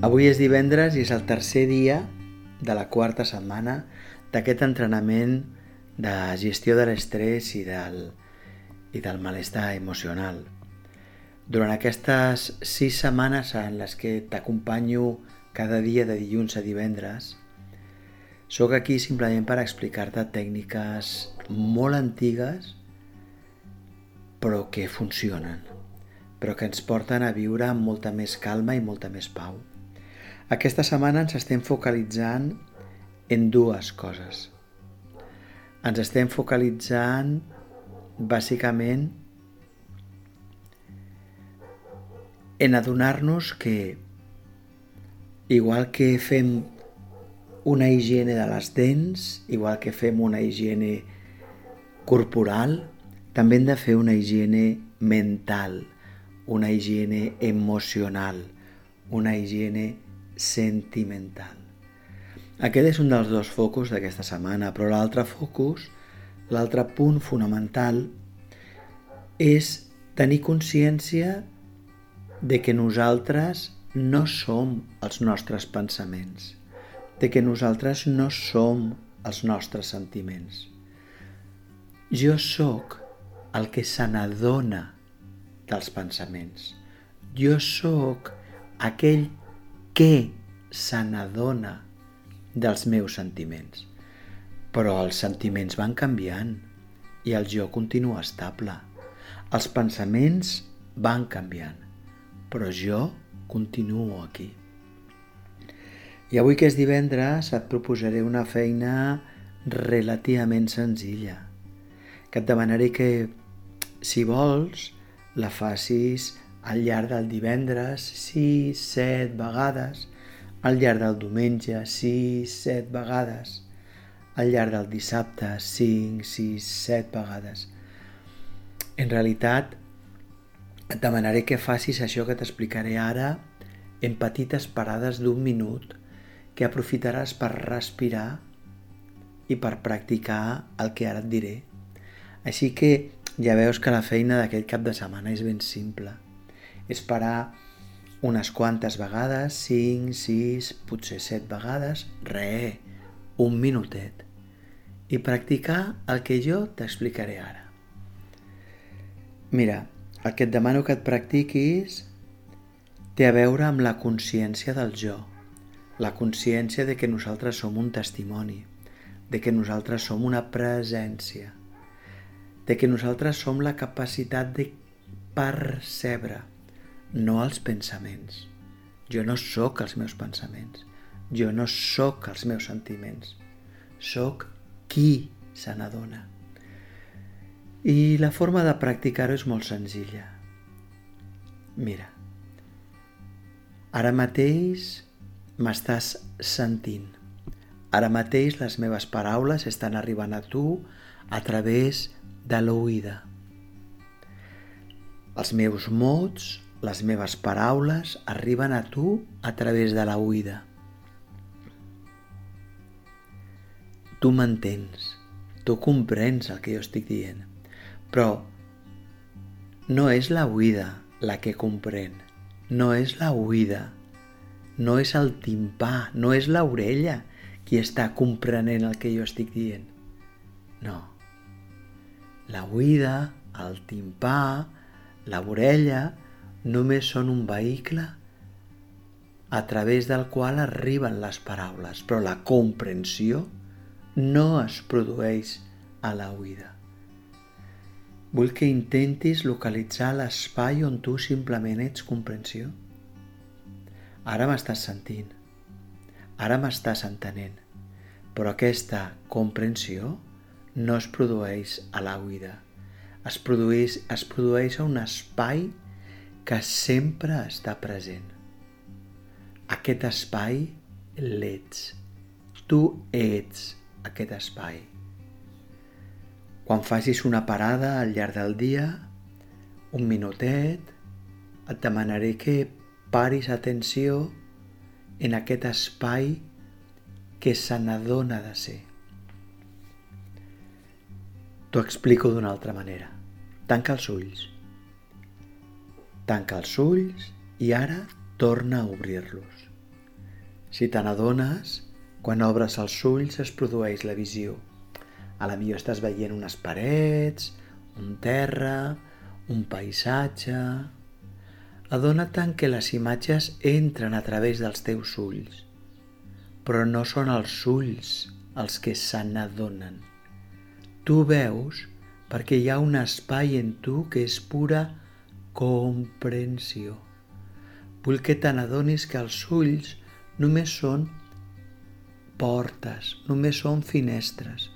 Avui és divendres i és el tercer dia de la quarta setmana d'aquest entrenament de gestió de l'estrès i del, i del malestar emocional. Durant aquestes sis setmanes en les que t'acompanyo cada dia de dilluns a divendres, sóc aquí simplement per explicar-te tècniques molt antigues però que funcionen, però que ens porten a viure amb molta més calma i molta més pau. Aquesta setmana ens estem focalitzant en dues coses. Ens estem focalitzant bàsicament en adonar-nos que igual que fem una higiene de les dents, igual que fem una higiene corporal, també hem de fer una higiene mental, una higiene emocional, una higiene sentimental. Aquest és un dels dos focus d'aquesta setmana, però l'altre focus, l'altre punt fonamental, és tenir consciència de que nosaltres no som els nostres pensaments, de que nosaltres no som els nostres sentiments. Jo sóc el que se n'adona dels pensaments. Jo sóc aquell què se n'adona dels meus sentiments. Però els sentiments van canviant i el jo continua estable. Els pensaments van canviant, però jo continuo aquí. I avui que és divendres et proposaré una feina relativament senzilla, que et demanaré que, si vols, la facis al llarg del divendres 6, 7 vegades, al llarg del diumenge 6, 7 vegades, al llarg del dissabte 5, 6, 7 vegades. En realitat, et demanaré que facis això que t'explicaré ara en petites parades d'un minut que aprofitaràs per respirar i per practicar el que ara et diré. Així que ja veus que la feina d'aquest cap de setmana és ben simple és parar unes quantes vegades, 5, 6, potser 7 vegades, re, un minutet, i practicar el que jo t'explicaré ara. Mira, el que et demano que et practiquis té a veure amb la consciència del jo, la consciència de que nosaltres som un testimoni, de que nosaltres som una presència, de que nosaltres som la capacitat de percebre, no els pensaments. Jo no sóc els meus pensaments. Jo no sóc els meus sentiments. Sóc qui se n'adona. I la forma de practicar-ho és molt senzilla. Mira, ara mateix m'estàs sentint. Ara mateix les meves paraules estan arribant a tu a través de l'oïda. Els meus mots les meves paraules arriben a tu a través de la oïda. Tu m'entens, tu comprens el que jo estic dient, però no és la oïda la que comprèn, no és la oïda, no és el timpà, no és l'orella qui està comprenent el que jo estic dient. No. La oïda, el timpà, l'orella, només són un vehicle a través del qual arriben les paraules, però la comprensió no es produeix a la oïda. Vull que intentis localitzar l'espai on tu simplement ets comprensió. Ara m'estàs sentint, ara m'estàs entenent, però aquesta comprensió no es produeix a la oïda. Es produeix, es produeix a un espai que sempre està present. Aquest espai l'ets. Tu ets aquest espai. Quan facis una parada al llarg del dia, un minutet, et demanaré que paris atenció en aquest espai que se n'adona de ser. T'ho explico d'una altra manera. Tanca els ulls. Tanca els ulls i ara torna a obrir-los. Si te n'adones, quan obres els ulls es produeix la visió. A la millor estàs veient unes parets, un terra, un paisatge... Adona-te'n que les imatges entren a través dels teus ulls, però no són els ulls els que se n'adonen. Tu veus perquè hi ha un espai en tu que és pura comprensió. Vull que te n'adonis que els ulls només són portes, només són finestres,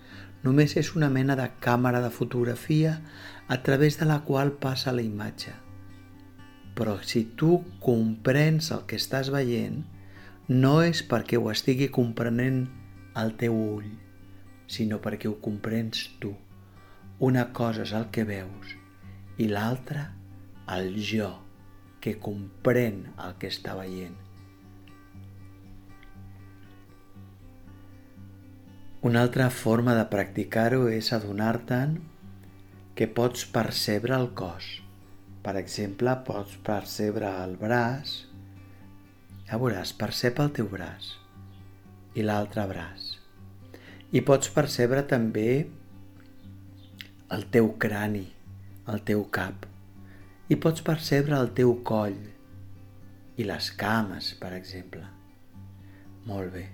només és una mena de càmera de fotografia a través de la qual passa la imatge. Però si tu comprens el que estàs veient, no és perquè ho estigui comprenent el teu ull, sinó perquè ho comprens tu. Una cosa és el que veus i l'altra el jo, que comprèn el que està veient. Una altra forma de practicar-ho és adonar-te'n que pots percebre el cos. Per exemple, pots percebre el braç. Ja veuràs, percep el teu braç i l'altre braç. I pots percebre també el teu crani, el teu cap. I pots percebre el teu coll i les cames, per exemple. Molt bé.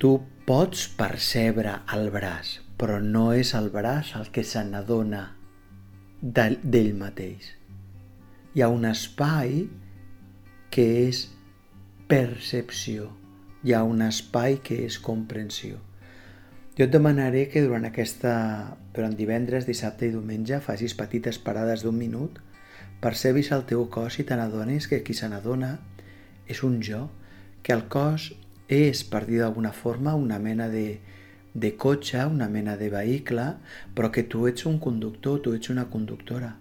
Tu pots percebre el braç, però no és el braç el que se n'adona d'ell mateix. Hi ha un espai que és percepció, hi ha un espai que és comprensió. Jo et demanaré que durant aquesta, durant divendres, dissabte i diumenge facis petites parades d'un minut, percebis el teu cos i te n'adonis que qui se n'adona és un jo, que el cos és, per dir d'alguna forma, una mena de, de cotxe, una mena de vehicle, però que tu ets un conductor, tu ets una conductora.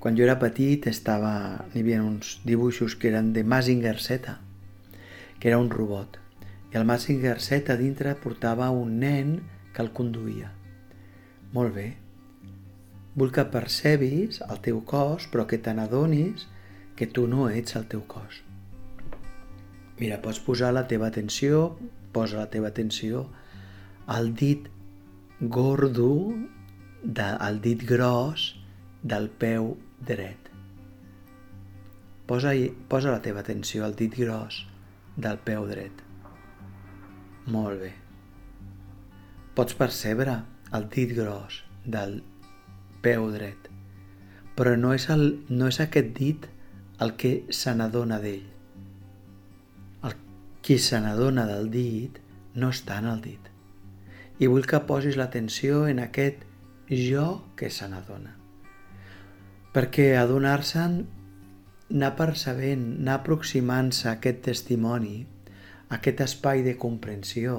Quan jo era petit estava, hi havia uns dibuixos que eren de Mazinger Z, que era un robot. I el Mazinger Z a dintre portava un nen que el conduïa. Molt bé. Vull que percebis el teu cos, però que te n'adonis que tu no ets el teu cos. Mira, pots posar la teva atenció, posa la teva atenció al dit gordo, de, al dit gros del peu dret. Posa, posa la teva atenció al dit gros del peu dret. Molt bé. Pots percebre el dit gros del peu dret, però no és, el, no és aquest dit el que se n'adona d'ell qui se n'adona del dit no està en el dit. I vull que posis l'atenció en aquest jo que se n'adona. Perquè adonar-se'n, anar percebent, anar aproximant-se a aquest testimoni, aquest espai de comprensió,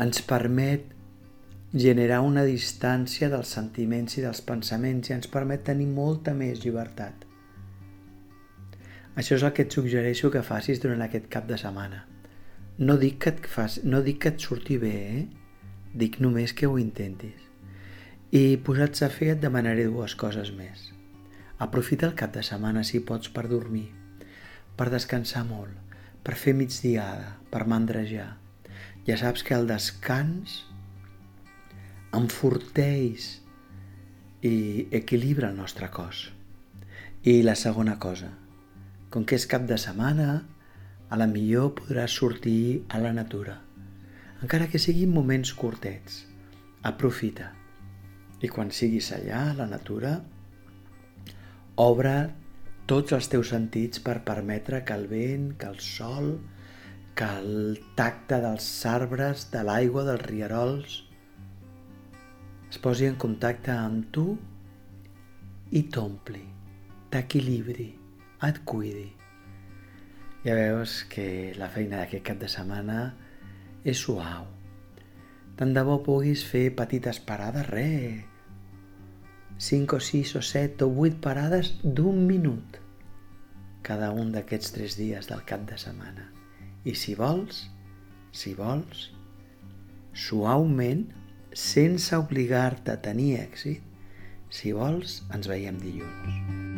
ens permet generar una distància dels sentiments i dels pensaments i ens permet tenir molta més llibertat. Això és el que et suggereixo que facis durant aquest cap de setmana. No dic que et, fas, no dic que et surti bé, eh? Dic només que ho intentis. I posats a fer et demanaré dues coses més. Aprofita el cap de setmana si pots per dormir, per descansar molt, per fer migdiada, per mandrejar. Ja saps que el descans enforteix i equilibra el nostre cos. I la segona cosa, com que és cap de setmana, a la millor podràs sortir a la natura. Encara que siguin moments curtets, aprofita. I quan siguis allà, a la natura, obre tots els teus sentits per permetre que el vent, que el sol, que el tacte dels arbres, de l'aigua, dels rierols, es posi en contacte amb tu i t'ompli, t'equilibri et cuidi. Ja veus que la feina d'aquest cap de setmana és suau. Tant de bo puguis fer petites parades, re, 5 o 6 o 7 o 8 parades d'un minut cada un d'aquests tres dies del cap de setmana. I si vols, si vols, suaument, sense obligar-te a tenir èxit, si vols, ens veiem dilluns.